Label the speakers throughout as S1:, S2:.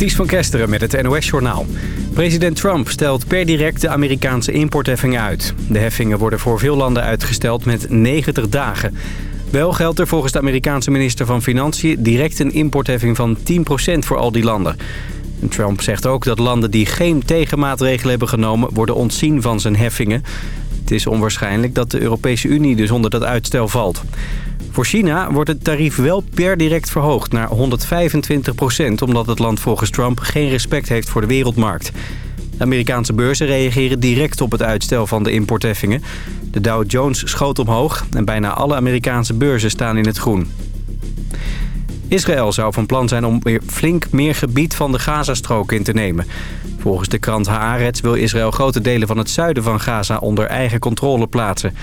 S1: Ties van Kesteren met het NOS-journaal. President Trump stelt per direct de Amerikaanse importheffingen uit. De heffingen worden voor veel landen uitgesteld met 90 dagen. Wel geldt er volgens de Amerikaanse minister van Financiën... direct een importheffing van 10% voor al die landen. Trump zegt ook dat landen die geen tegenmaatregelen hebben genomen... worden ontzien van zijn heffingen. Het is onwaarschijnlijk dat de Europese Unie dus onder dat uitstel valt. Voor China wordt het tarief wel per direct verhoogd naar 125 procent... omdat het land volgens Trump geen respect heeft voor de wereldmarkt. De Amerikaanse beurzen reageren direct op het uitstel van de importheffingen. De Dow Jones schoot omhoog en bijna alle Amerikaanse beurzen staan in het groen. Israël zou van plan zijn om weer flink meer gebied van de Gazastrook in te nemen. Volgens de krant Haaretz wil Israël grote delen van het zuiden van Gaza onder eigen controle plaatsen.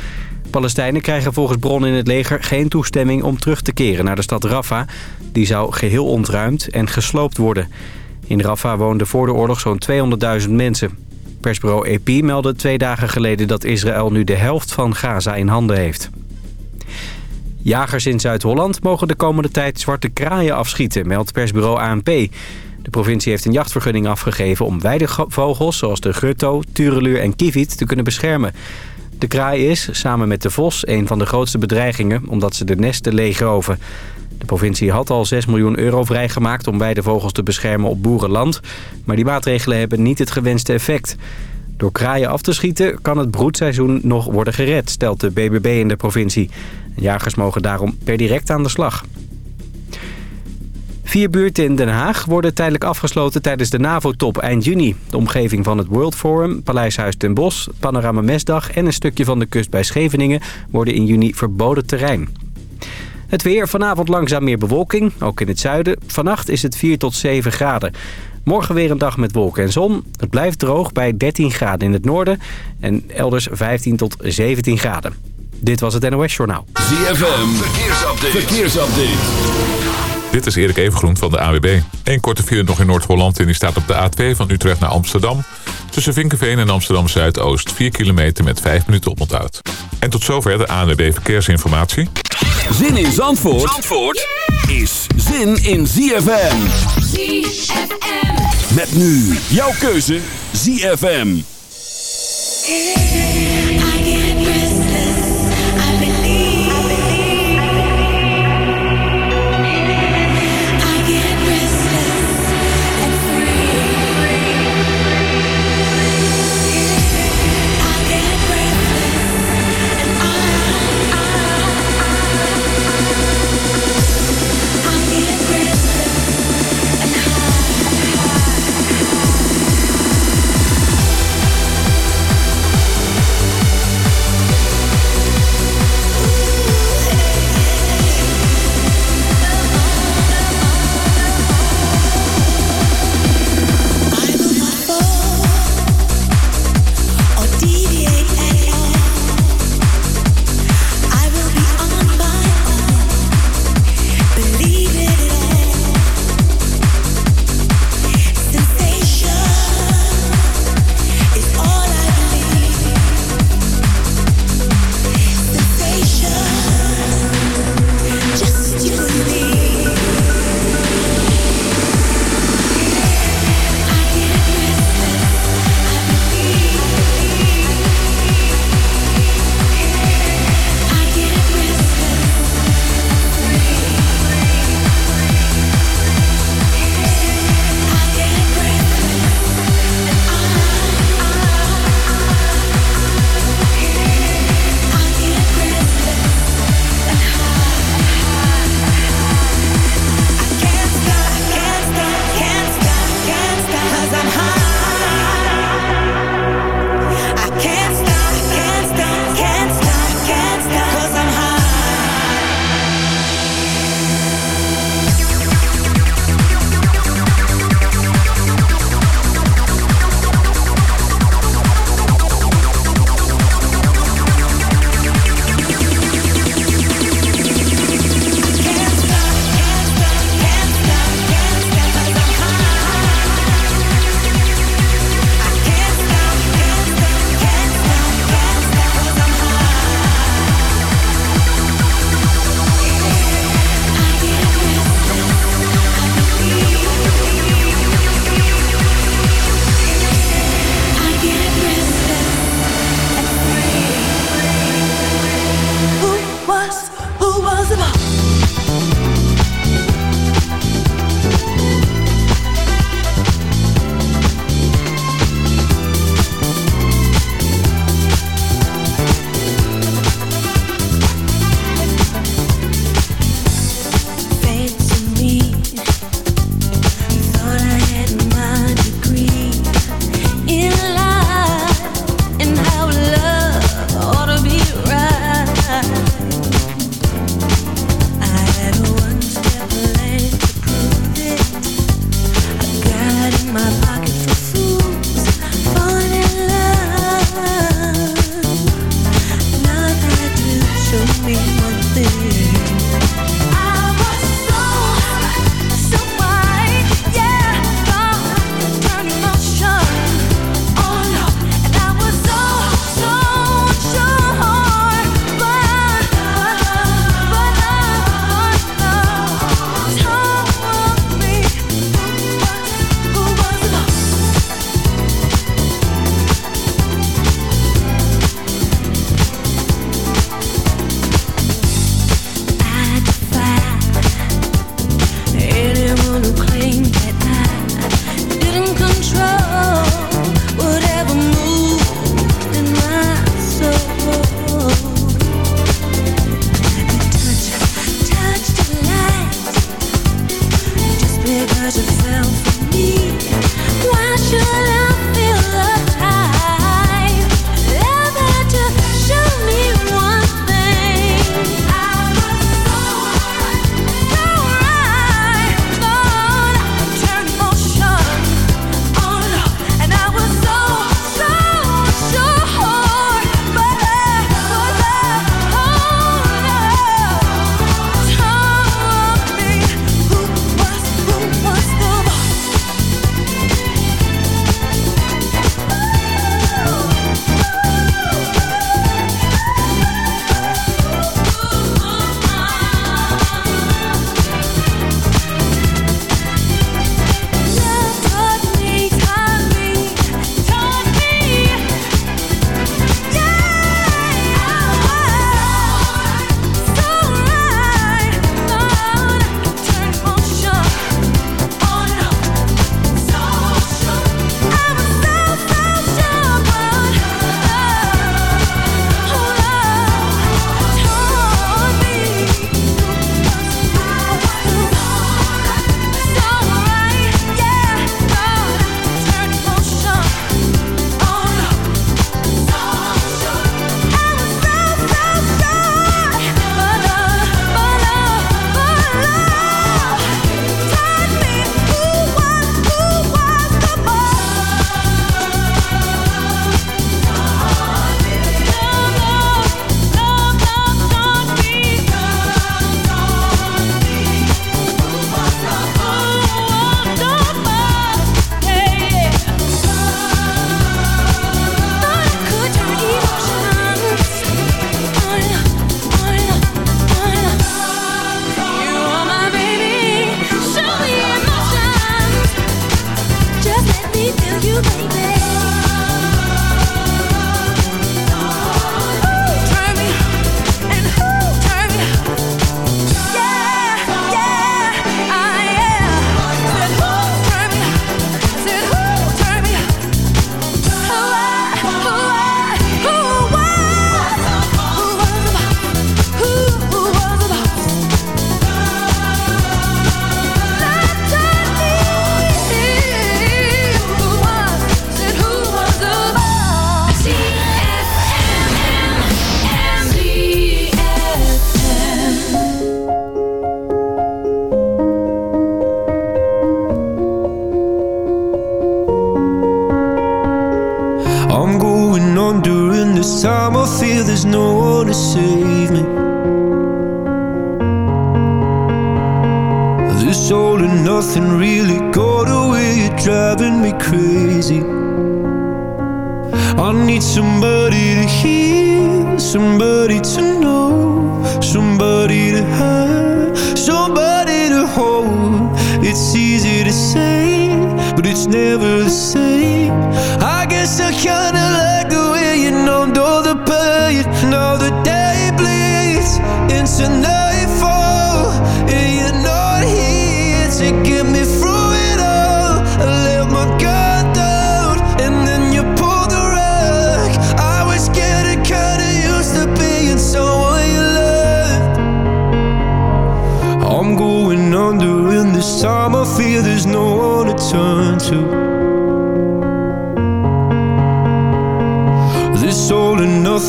S1: Palestijnen krijgen volgens bronnen in het leger geen toestemming om terug te keren naar de stad Rafah. Die zou geheel ontruimd en gesloopt worden. In Rafah woonden voor de oorlog zo'n 200.000 mensen. Persbureau EP meldde twee dagen geleden dat Israël nu de helft van Gaza in handen heeft. Jagers in Zuid-Holland mogen de komende tijd zwarte kraaien afschieten, meldt persbureau ANP. De provincie heeft een jachtvergunning afgegeven om weidevogels zoals de gutto, tureluur en kievit te kunnen beschermen. De kraai is, samen met de vos, een van de grootste bedreigingen... omdat ze de nesten leegroven. De provincie had al 6 miljoen euro vrijgemaakt om weidevogels te beschermen op boerenland. Maar die maatregelen hebben niet het gewenste effect. Door kraaien af te schieten kan het broedseizoen nog worden gered, stelt de BBB in de provincie. Jagers mogen daarom per direct aan de slag. Vier buurten in Den Haag worden tijdelijk afgesloten tijdens de NAVO-top eind juni. De omgeving van het World Forum, Paleishuis ten Bosch, Panorama Mesdag en een stukje van de kust bij Scheveningen worden in juni verboden terrein. Het weer, vanavond langzaam meer bewolking, ook in het zuiden. Vannacht is het 4 tot 7 graden. Morgen weer een dag met wolken en zon. Het blijft droog bij 13 graden in het noorden en elders 15 tot 17 graden. Dit was het NOS Journaal.
S2: ZFM, verkeersupdate. verkeersupdate.
S3: Dit is Erik Evengroen van de AWB. Eén korte file nog in Noord-Holland en die staat op de A2 van Utrecht naar Amsterdam. Tussen Vinkenveen en Amsterdam Zuidoost 4 kilometer met 5 minuten oponthoud. En tot zover de ANWB Verkeersinformatie.
S2: Zin in Zandvoort, Zandvoort is zin in ZFM. ZFM. Met nu jouw keuze ZFM.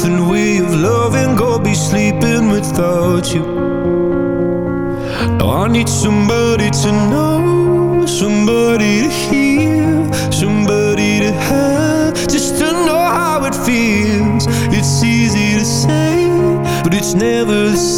S4: nothing we of loving Go be sleeping without
S5: you. I need somebody to know Somebody to hear Somebody to have Just to
S6: know
S5: how it feels. It's easy to say But it's never the same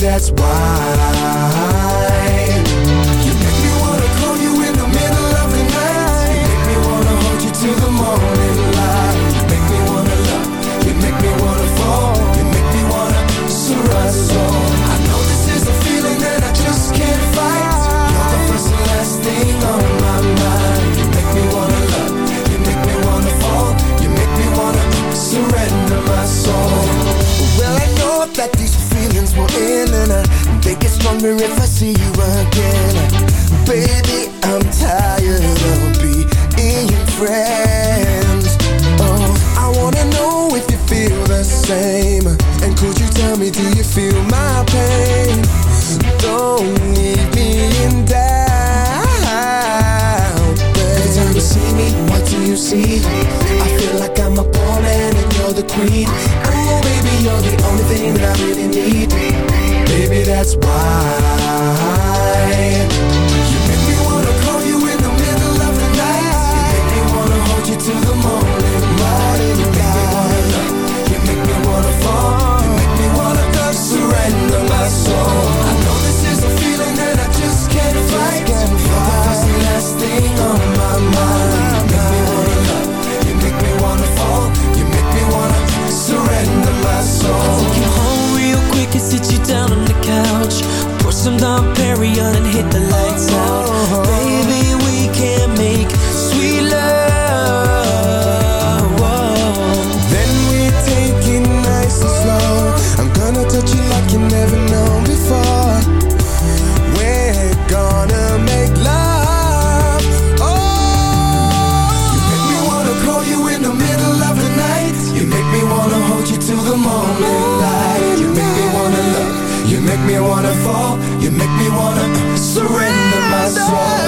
S5: that's why. Moment, light You make me wanna love. You make me wanna fall. You make me wanna surrender my soul.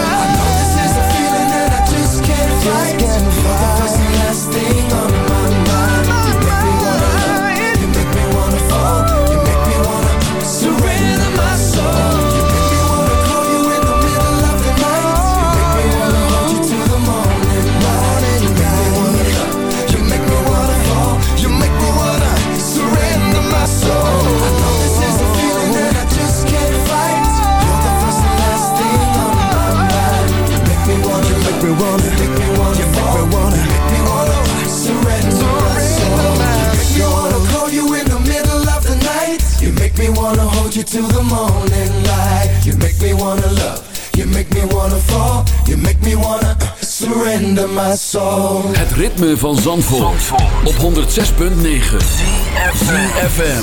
S5: to the morning light. You make me wanna love. You make me wanna fall. You make me wanna uh, surrender my soul.
S2: Het ritme van Zandvoort, Zandvoort. op 106.9 FM.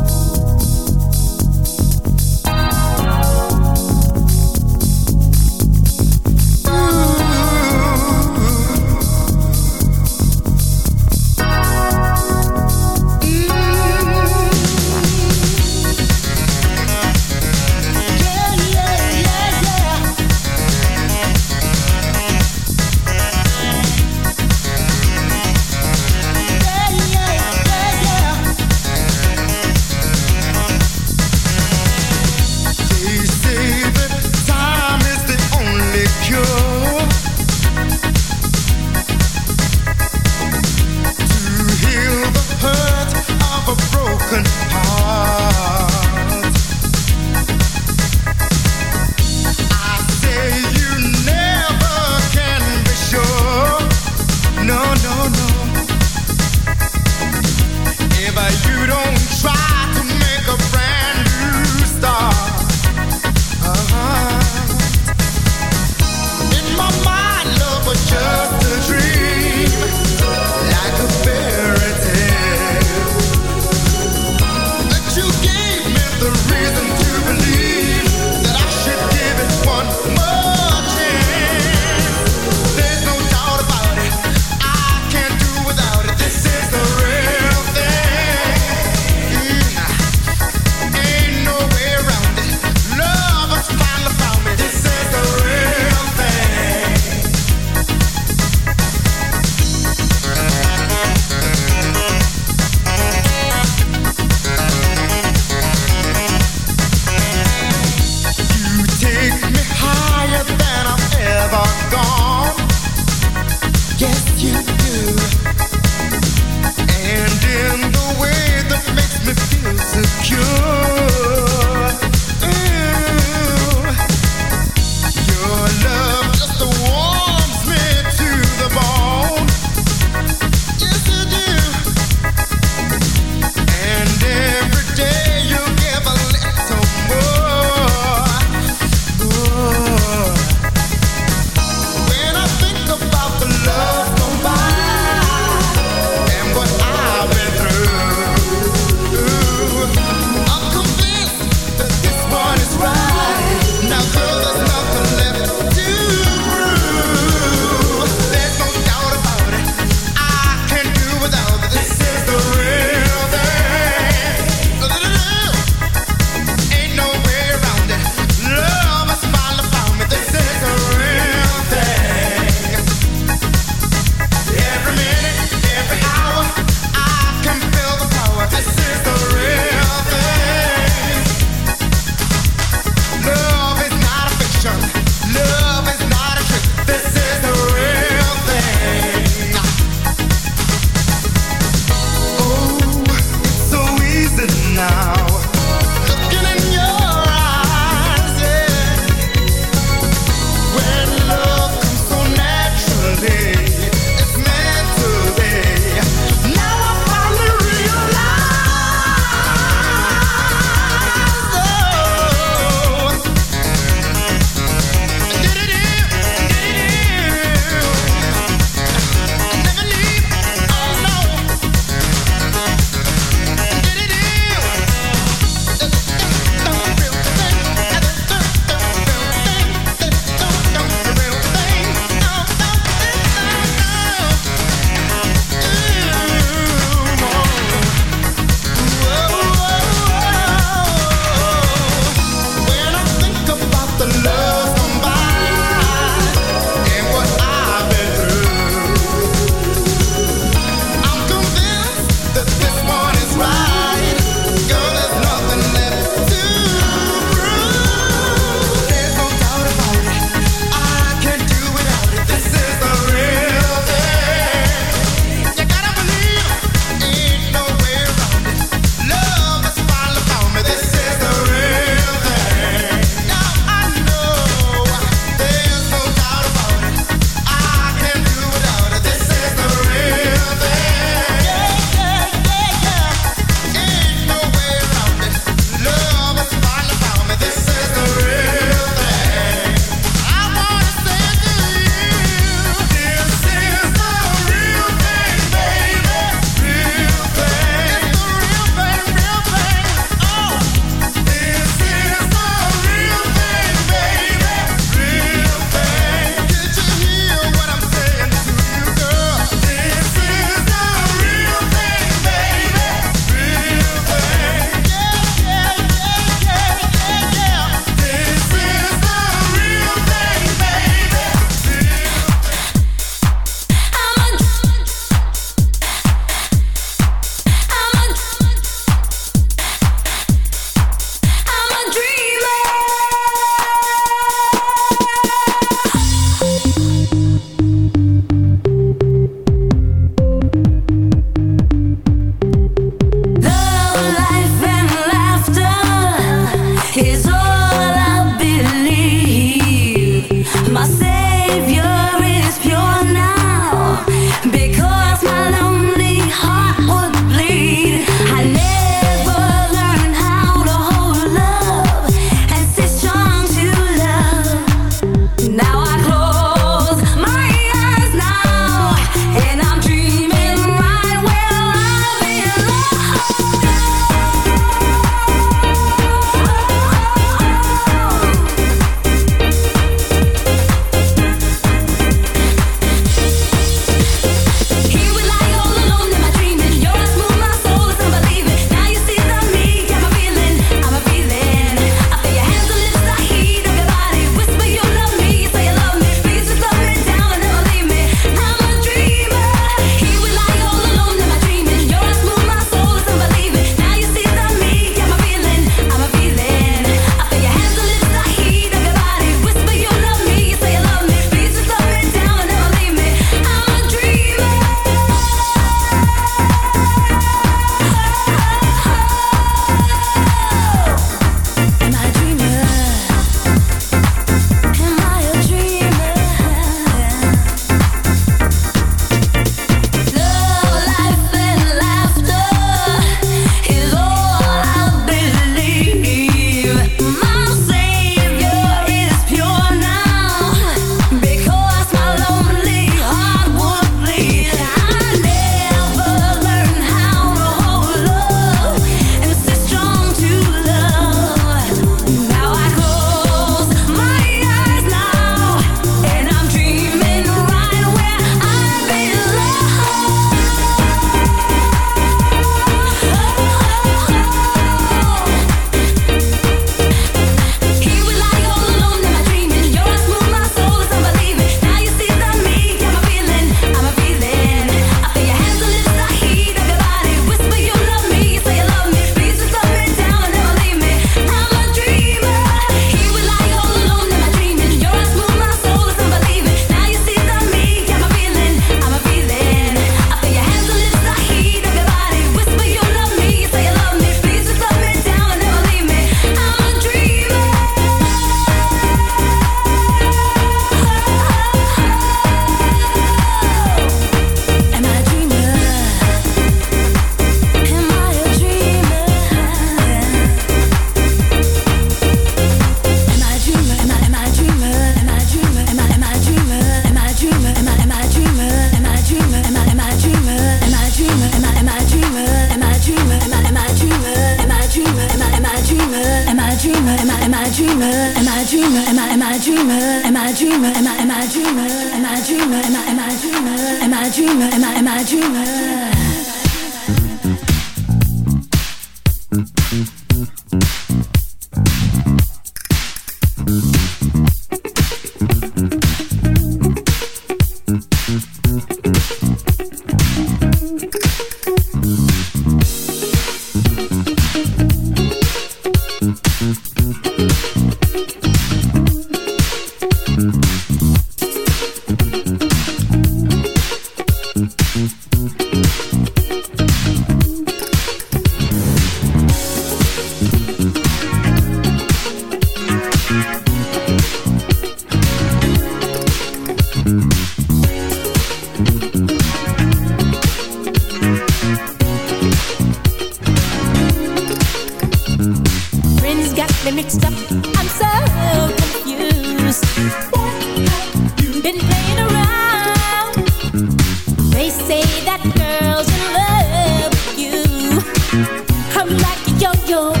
S7: I'm like a yo-yo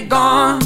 S4: gone.